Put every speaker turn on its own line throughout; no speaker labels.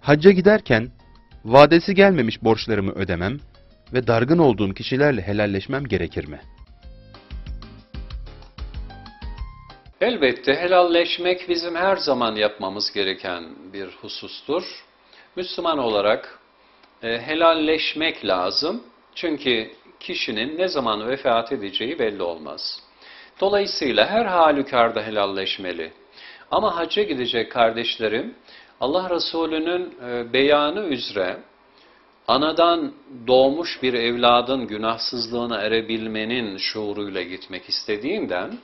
Hacca giderken vadesi gelmemiş borçlarımı ödemem ve dargın olduğum kişilerle helalleşmem gerekir mi?
Elbette helalleşmek bizim her zaman yapmamız gereken bir husustur. Müslüman olarak e, helalleşmek lazım. Çünkü kişinin ne zaman vefat edeceği belli olmaz. Dolayısıyla her halükarda helalleşmeli. Ama hacca gidecek kardeşlerim, Allah Resulü'nün e, beyanı üzere anadan doğmuş bir evladın günahsızlığına erebilmenin şuuruyla gitmek istediğinden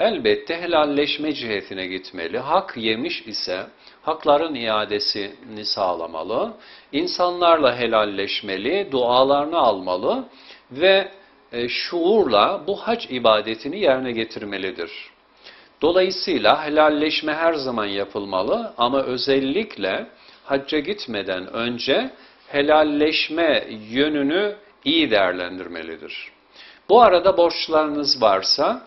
elbette helalleşme cihetine gitmeli. Hak yemiş ise hakların iadesini sağlamalı, insanlarla helalleşmeli, dualarını almalı ve e, şuurla bu hac ibadetini yerine getirmelidir. Dolayısıyla helalleşme her zaman yapılmalı ama özellikle hacca gitmeden önce helalleşme yönünü iyi değerlendirmelidir. Bu arada borçlarınız varsa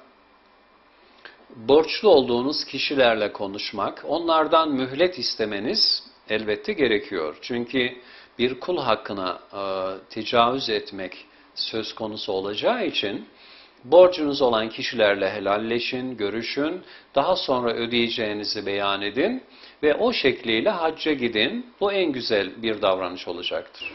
borçlu olduğunuz kişilerle konuşmak, onlardan mühlet istemeniz elbette gerekiyor. Çünkü bir kul hakkına e, tecavüz etmek söz konusu olacağı için borcunuz olan kişilerle helalleşin, görüşün, daha sonra ödeyeceğinizi beyan edin ve o şekliyle hacca gidin. Bu en güzel bir davranış olacaktır.